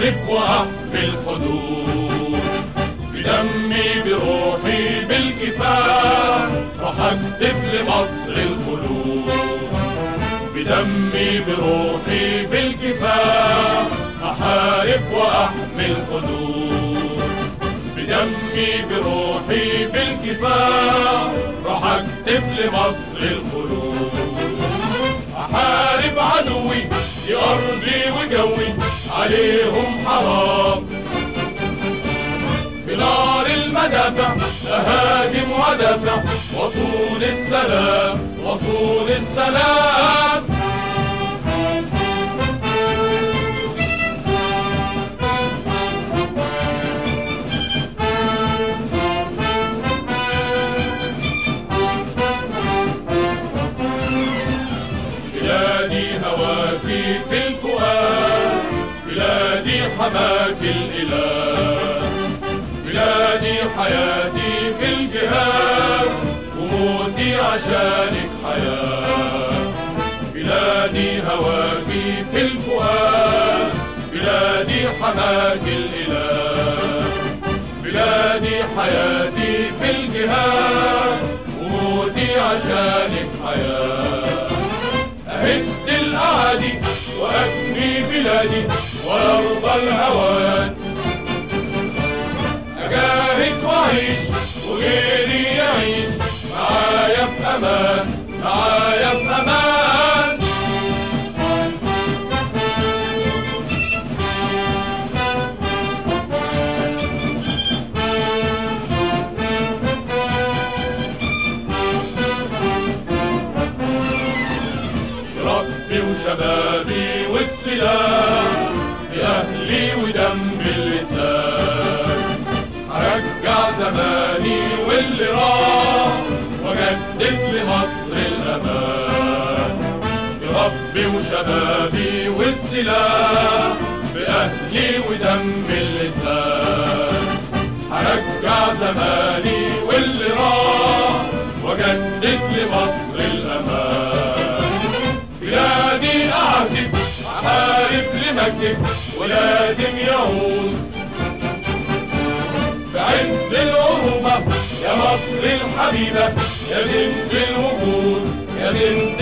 أحارب بالحدود. بدمي بروحي بالكفاح وهكتب لمصر الخلود. بدمي بروحي بالكفاح أحارب وأحمي الحدود بدمي بروحي بالكفاح رح أكتب لمصر الخلود. وصول السلام وصول السلام. بلادي هواكي في الفؤاد بلادي حماك الإله. بلادي حياتي في الجهاد. وموتي عشانك حياة. بلادي هواكي في الفؤاد بلادي حماك الإله. بلادي حياتي في الجهاد وموتي عشانك حياة. أهد الأعادي وأبني بلادي وأرضى الهوان. وشبابي والسلاح بأهلي ودم باللسان. هرجع زماني واللي راح واجدد لمصر الأمان. بربي وشبابي والسلاح بأهلي ودم اللسان هرجع زماني واللي لمجدك ولازم يعود بعز العروبة يا مصر الحبيبة يا بنت الوجود يا بنت